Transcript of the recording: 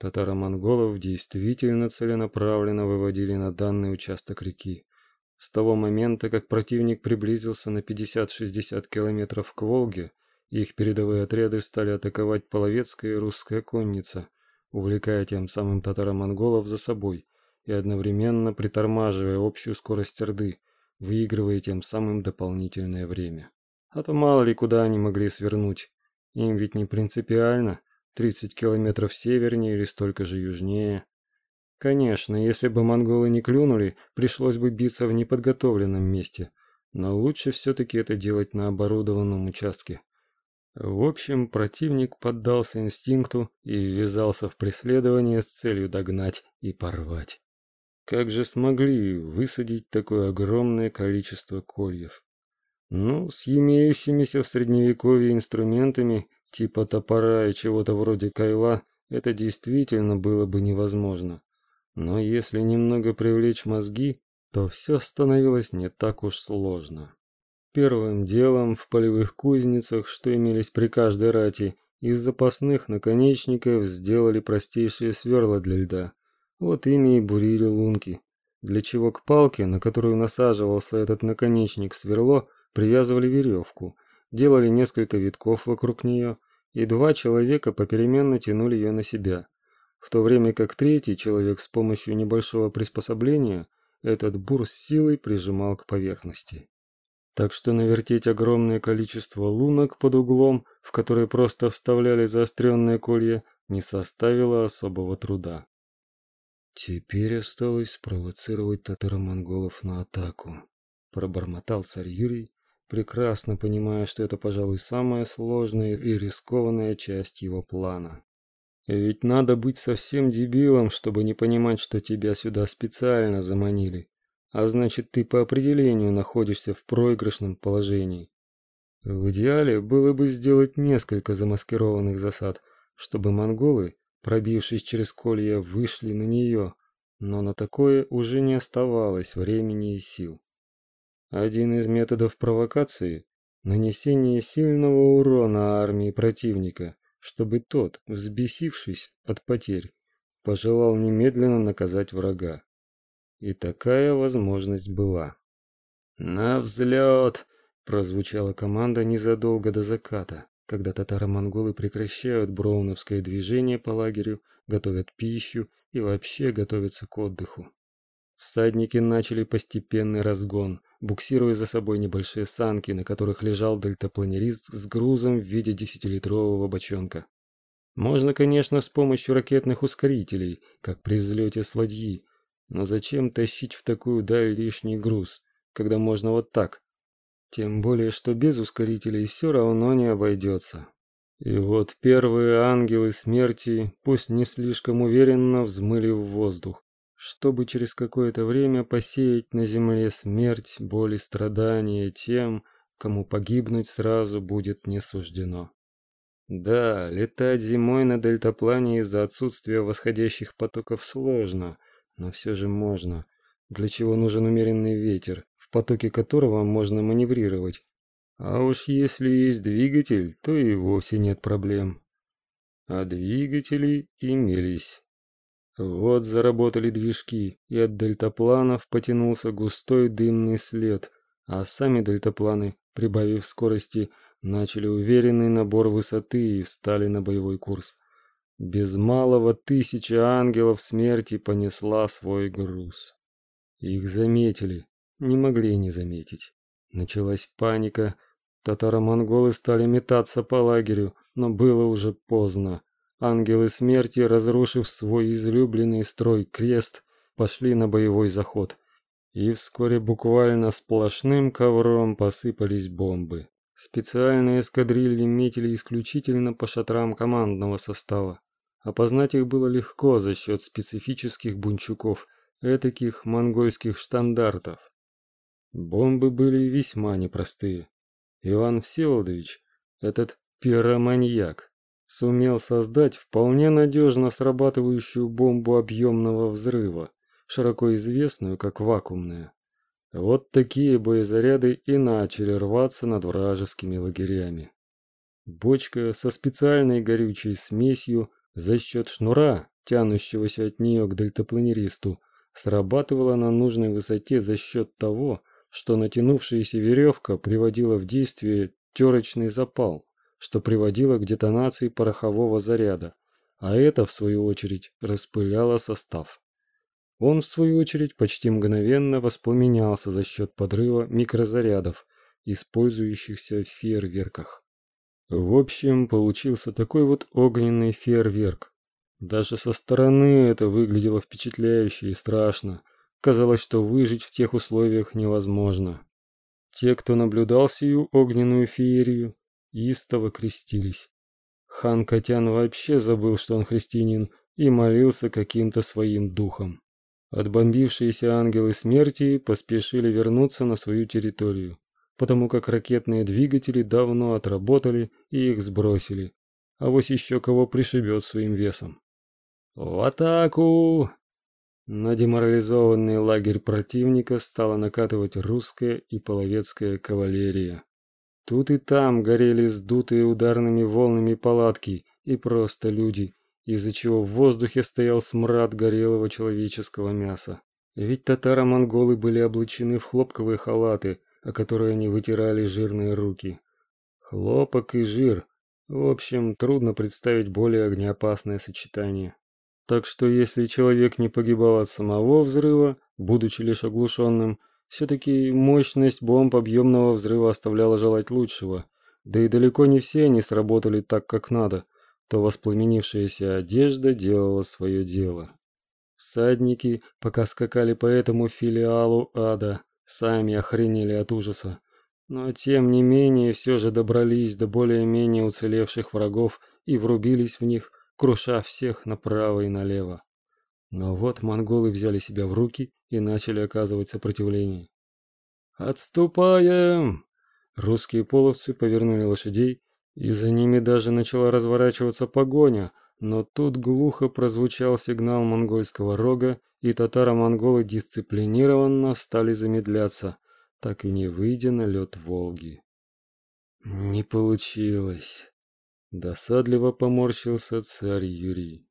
Татаро-монголов действительно целенаправленно выводили на данный участок реки. С того момента, как противник приблизился на 50-60 километров к Волге, их передовые отряды стали атаковать половецкая и русская конница, увлекая тем самым татаро-монголов за собой и одновременно притормаживая общую скорость Орды, выигрывая тем самым дополнительное время. А то мало ли куда они могли свернуть. Им ведь не принципиально, 30 километров севернее или столько же южнее. Конечно, если бы монголы не клюнули, пришлось бы биться в неподготовленном месте, но лучше все-таки это делать на оборудованном участке. В общем, противник поддался инстинкту и ввязался в преследование с целью догнать и порвать. Как же смогли высадить такое огромное количество кольев? Ну, с имеющимися в средневековье инструментами типа топора и чего-то вроде кайла, это действительно было бы невозможно. Но если немного привлечь мозги, то все становилось не так уж сложно. Первым делом в полевых кузницах, что имелись при каждой рати, из запасных наконечников сделали простейшие сверла для льда. Вот ими и бурили лунки. Для чего к палке, на которую насаживался этот наконечник сверло, привязывали веревку – делали несколько витков вокруг нее, и два человека попеременно тянули ее на себя, в то время как третий человек с помощью небольшого приспособления этот бур с силой прижимал к поверхности. Так что навертеть огромное количество лунок под углом, в которые просто вставляли заостренные колья, не составило особого труда. Теперь осталось спровоцировать татаро-монголов на атаку, пробормотал царь Юрий, прекрасно понимая, что это, пожалуй, самая сложная и рискованная часть его плана. Ведь надо быть совсем дебилом, чтобы не понимать, что тебя сюда специально заманили. А значит, ты по определению находишься в проигрышном положении. В идеале было бы сделать несколько замаскированных засад, чтобы монголы, пробившись через колья, вышли на нее, но на такое уже не оставалось времени и сил. Один из методов провокации – нанесение сильного урона армии противника, чтобы тот, взбесившись от потерь, пожелал немедленно наказать врага. И такая возможность была. «На взлет!» – прозвучала команда незадолго до заката, когда татаро-монголы прекращают броуновское движение по лагерю, готовят пищу и вообще готовятся к отдыху. Всадники начали постепенный разгон, буксируя за собой небольшие санки, на которых лежал дельтапланерист с грузом в виде десятилитрового бочонка. Можно, конечно, с помощью ракетных ускорителей, как при взлете с ладьи, но зачем тащить в такую даль лишний груз, когда можно вот так? Тем более, что без ускорителей все равно не обойдется. И вот первые ангелы смерти, пусть не слишком уверенно, взмыли в воздух чтобы через какое-то время посеять на земле смерть, боль и страдания тем, кому погибнуть сразу будет не суждено. Да, летать зимой на дельтаплане из-за отсутствия восходящих потоков сложно, но все же можно. Для чего нужен умеренный ветер, в потоке которого можно маневрировать. А уж если есть двигатель, то и вовсе нет проблем. А двигатели имелись. Вот заработали движки, и от дельтапланов потянулся густой дымный след, а сами дельтапланы, прибавив скорости, начали уверенный набор высоты и встали на боевой курс. Без малого тысяча ангелов смерти понесла свой груз. Их заметили, не могли не заметить. Началась паника. Татаро-монголы стали метаться по лагерю, но было уже поздно. Ангелы смерти, разрушив свой излюбленный строй крест, пошли на боевой заход. И вскоре буквально сплошным ковром посыпались бомбы. Специальные эскадрильи метили исключительно по шатрам командного состава. Опознать их было легко за счет специфических бунчуков, этаких монгольских штандартов. Бомбы были весьма непростые. Иван Всеволодович, этот пироманьяк, сумел создать вполне надежно срабатывающую бомбу объемного взрыва, широко известную как вакуумная. Вот такие боезаряды и начали рваться над вражескими лагерями. Бочка со специальной горючей смесью за счет шнура, тянущегося от нее к дельтапланеристу, срабатывала на нужной высоте за счет того, что натянувшаяся веревка приводила в действие терочный запал, что приводило к детонации порохового заряда, а это, в свою очередь, распыляло состав. Он, в свою очередь, почти мгновенно воспламенялся за счет подрыва микрозарядов, использующихся в фейерверках. В общем, получился такой вот огненный фейерверк. Даже со стороны это выглядело впечатляюще и страшно. Казалось, что выжить в тех условиях невозможно. Те, кто наблюдал сию огненную феерию, истово крестились. Хан Катян вообще забыл, что он христианин, и молился каким-то своим духом. Отбомбившиеся ангелы смерти поспешили вернуться на свою территорию потому как ракетные двигатели давно отработали и их сбросили. А вось еще кого пришибет своим весом. В атаку! На деморализованный лагерь противника стала накатывать русская и половецкая кавалерия. Тут и там горели сдутые ударными волнами палатки и просто люди, из-за чего в воздухе стоял смрад горелого человеческого мяса. Ведь татаро-монголы были облачены в хлопковые халаты, о которой они вытирали жирные руки. Хлопок и жир. В общем, трудно представить более огнеопасное сочетание. Так что если человек не погибал от самого взрыва, будучи лишь оглушенным, все-таки мощность бомб объемного взрыва оставляла желать лучшего. Да и далеко не все они сработали так, как надо, то воспламенившаяся одежда делала свое дело. Всадники, пока скакали по этому филиалу ада, сами охренели от ужаса. Но тем не менее все же добрались до более-менее уцелевших врагов и врубились в них, круша всех направо и налево. Но вот монголы взяли себя в руки и начали оказывать сопротивление. «Отступаем!» Русские половцы повернули лошадей, и за ними даже начала разворачиваться погоня, но тут глухо прозвучал сигнал монгольского рога, и татаро-монголы дисциплинированно стали замедляться, так и не выйдя на лед Волги. Не получилось. Досадливо поморщился царь Юрий.